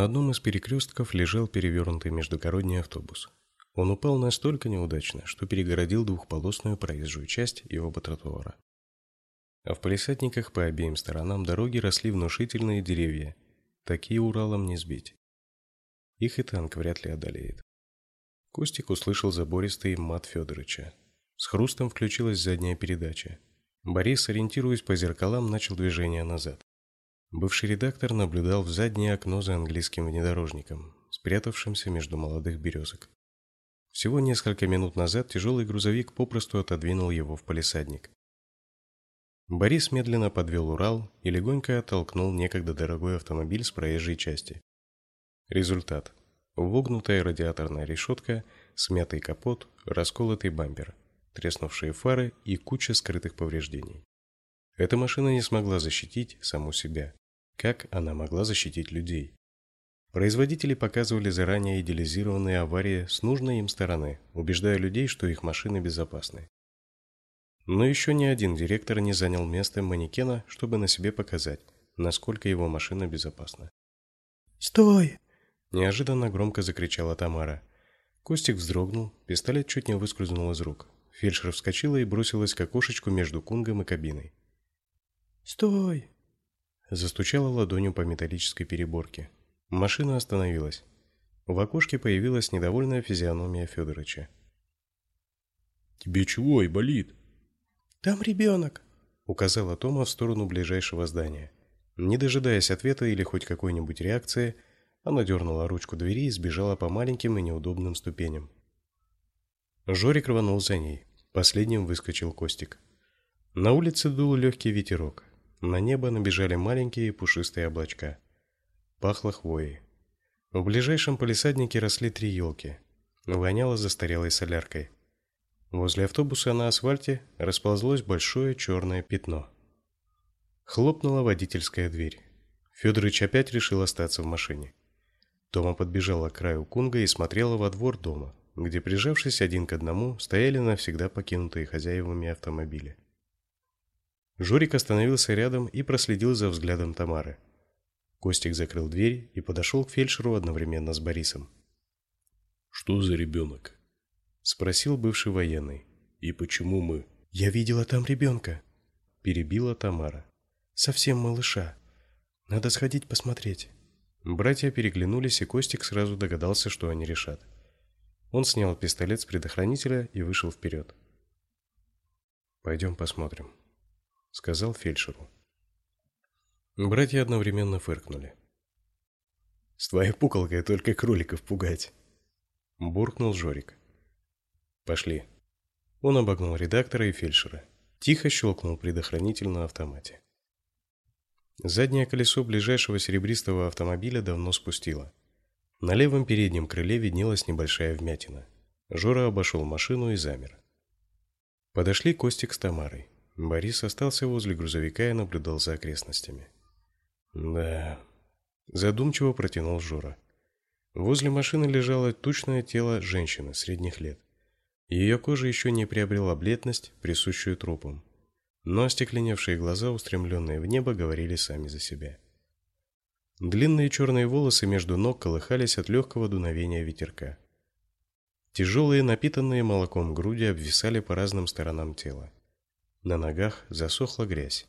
На одном из перекрестков лежал перевернутый междугородний автобус. Он упал настолько неудачно, что перегородил двухполосную проезжую часть и оба тротуара. А в палисадниках по обеим сторонам дороги росли внушительные деревья. Такие Уралом не сбить. Их и танк вряд ли одолеет. Костик услышал забористый мат Федоровича. С хрустом включилась задняя передача. Борис, ориентируясь по зеркалам, начал движение назад. Бывший редактор наблюдал в заднее окно за английским внедорожником, спрятавшимся между молодых березок. Всего несколько минут назад тяжелый грузовик попросту отодвинул его в палисадник. Борис медленно подвел Урал и легонько оттолкнул некогда дорогой автомобиль с проезжей части. Результат: вогнутая радиаторная решетка, смятый капот, расколотый бампер, треснувшие фары и куча скрытых повреждений. Эта машина не смогла защитить саму себя, как она могла защитить людей. Производители показывали заранее идеализированные аварии с нужной им стороны, убеждая людей, что их машины безопасны. Но еще ни один директор не занял место манекена, чтобы на себе показать, насколько его машина безопасна. "Стой!" неожиданно громко закричала Тамара. Костик вздрогнул, пистолет чуть не выскользнул из рук. Фельдшер вскочила и бросилась к окошечку между кунгом и кабиной. "Стой!" Застучала ладонью по металлической переборке. Машина остановилась. В окошке появилась недовольная физиономия Федоровича. Тебе чего, и болит? Там ребенок», — указала Тома в сторону ближайшего здания. Не дожидаясь ответа или хоть какой-нибудь реакции, она дернула ручку двери и сбежала по маленьким и неудобным ступеням. Жорик рванул за ней. Последним выскочил Костик. На улице дул легкий ветерок. На небо набежали маленькие пушистые облачка. Пахло хвоей. В ближайшем полисаднике росли три елки. Воняло застарелой соляркой. Возле автобуса на асфальте расползлось большое черное пятно. Хлопнула водительская дверь. Федорович опять решил остаться в машине. Тома подбежала к краю кунга и смотрела во двор дома, где, прижавшись один к одному, стояли навсегда покинутые хозяевами автомобили. Жорик остановился рядом и проследил за взглядом Тамары. Костик закрыл дверь и подошел к фельдшеру одновременно с Борисом. Что за ребенок?» – спросил бывший военный. И почему мы? Я видела там ребенка», – перебила Тамара. Совсем малыша. Надо сходить посмотреть. Братья переглянулись, и Костик сразу догадался, что они решат. Он снял пистолет с предохранителя и вышел вперед. «Пойдем посмотрим», сказал фельдшеру. Братья одновременно фыркнули. С твоей пуколкой только кроликов пугать, буркнул Жорик. Пошли. Он обогнул редактора и фельдшера. Тихо щелкнул предохранитель на автомате. Заднее колесо ближайшего серебристого автомобиля давно спустило. На левом переднем крыле виднелась небольшая вмятина. Жора обошел машину и замер. Подошли Костик с Тамарой. Борис остался возле грузовика и наблюдал за окрестностями. Да, задумчиво протянул Жора. Возле машины лежало тучное тело женщины средних лет. Ее кожа еще не приобрела бледность, присущую трупам. Но остекленевшие глаза, устремленные в небо, говорили сами за себя. Длинные черные волосы между ног колыхались от легкого дуновения ветерка. Тяжелые, напитанные молоком груди обвисали по разным сторонам тела. На ногах засохла грязь.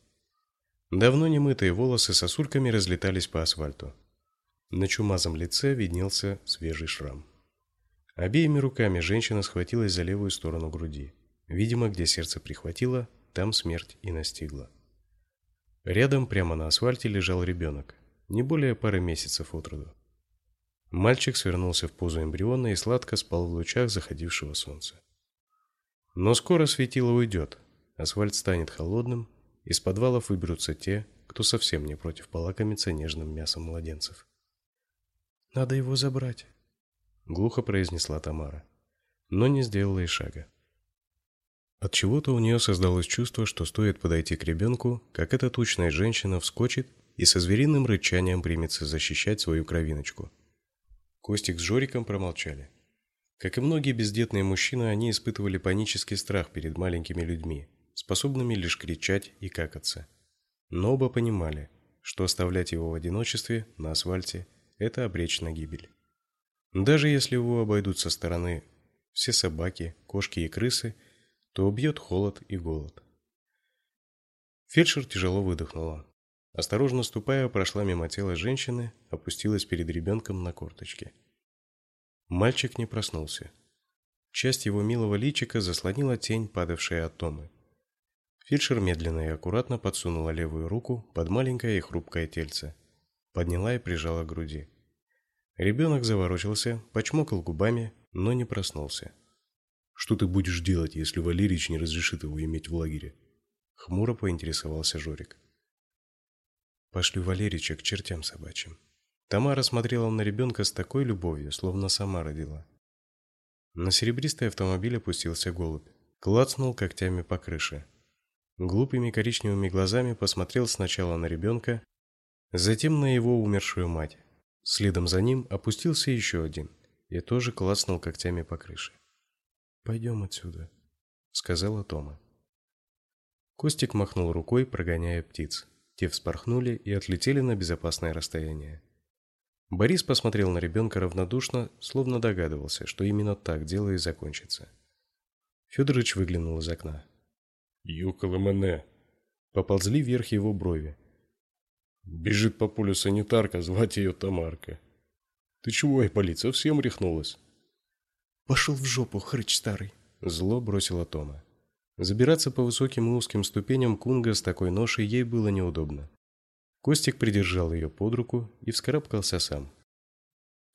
Давно немытые волосы сосульками разлетались по асфальту. На чумазом лице виднелся свежий шрам. Обеими руками женщина схватилась за левую сторону груди. Видимо, где сердце прихватило, там смерть и настигла. Рядом прямо на асфальте лежал ребенок, не более пары месяцев от роду. Мальчик свернулся в позу эмбриона и сладко спал в лучах заходившего солнца. Но скоро светило уйдет, Асфальт станет холодным, из подвалов выберутся те, кто совсем не против полакомиться нежным мясом младенцев. Надо его забрать, глухо произнесла Тамара, но не сделала и шага. От чего-то у нее создалось чувство, что стоит подойти к ребенку, как эта тучная женщина вскочит и со звериным рычанием примется защищать свою кровиночку. Костик с Жориком промолчали. Как и многие бездетные мужчины, они испытывали панический страх перед маленькими людьми, способными лишь кричать и какаться. Но оба понимали, что оставлять его в одиночестве на асфальте это обречь на гибель. Даже если его обойдут со стороны все собаки, кошки и крысы, то убьет холод и голод. Фельдшер тяжело выдохнула. Осторожно ступая, прошла мимо тела женщины, опустилась перед ребенком на корточки. Мальчик не проснулся. Часть его милого личика заслонила тень, падавшая от Томы. Фельдшер медленно и аккуратно подсунула левую руку под маленькое и хрупкое тельце, подняла и прижала к груди. Ребенок заворочился, почмокал губами, но не проснулся. Что ты будешь делать, если Валерич не разрешит его иметь в лагере? Хмуро поинтересовался Жорик. Пошлю Валерича к чертям собачьим. Тамара смотрела на ребенка с такой любовью, словно сама родила. На серебристый автомобиль опустился голубь, клацнул когтями по крыше. Глупыми коричневыми глазами посмотрел сначала на ребенка, затем на его умершую мать. Следом за ним опустился еще один и тоже клацнул когтями по крыше. «Пойдем отсюда», — сказала Тома. Костик махнул рукой, прогоняя птиц. Те вспорхнули и отлетели на безопасное расстояние. Борис посмотрел на ребенка равнодушно, словно догадывался, что именно так дело и закончится. Федорович выглянул из окна. «Юкало мене!» Поползли вверх его брови. «Бежит по полю санитарка, звать ее Тамарка. Ты чего, Ипполит, совсем рехнулась?» «Пошел в жопу, хрыч старый!» Зло бросила Тома. Забираться по высоким и узким ступеням Кунга с такой ношей ей было неудобно. Костик придержал ее под руку и вскарабкался сам.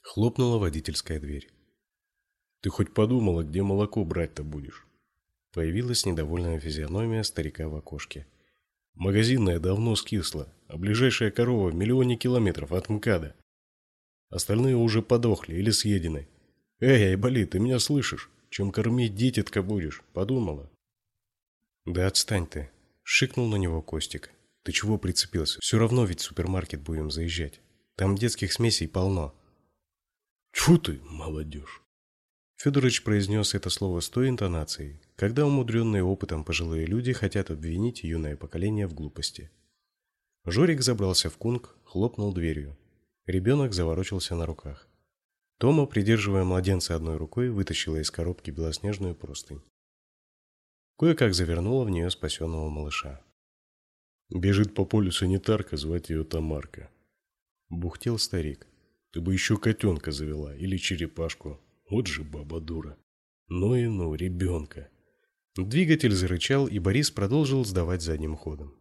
Хлопнула водительская дверь. «Ты хоть подумала, где молоко брать-то будешь?» Появилась недовольная физиономия старика в окошке. «Магазинная давно скисла, а ближайшая корова в миллионе километров от МКАДа. Остальные уже подохли или съедены. Эй, Айболит, ты меня слышишь? Чем кормить дитятка будешь? Подумала?» «Да отстань ты!» – шикнул на него Костик. Ты чего прицепился? Все равно ведь в супермаркет будем заезжать. Там детских смесей полно. Тьфу ты, молодежь. Федорович произнес это слово с той интонацией, когда умудренные опытом пожилые люди хотят обвинить юное поколение в глупости. Жорик забрался в кунг, хлопнул дверью. Ребенок заворочился на руках. Тома, придерживая младенца одной рукой, вытащила из коробки белоснежную простынь. Кое-как завернула в нее спасенного малыша. Бежит по полю санитарка, звать ее Тамарка. Бухтел старик. Ты бы еще котенка завела или черепашку. Вот же баба дура. Ну и ну, ребенка. Двигатель зарычал, и Борис продолжил сдавать задним ходом.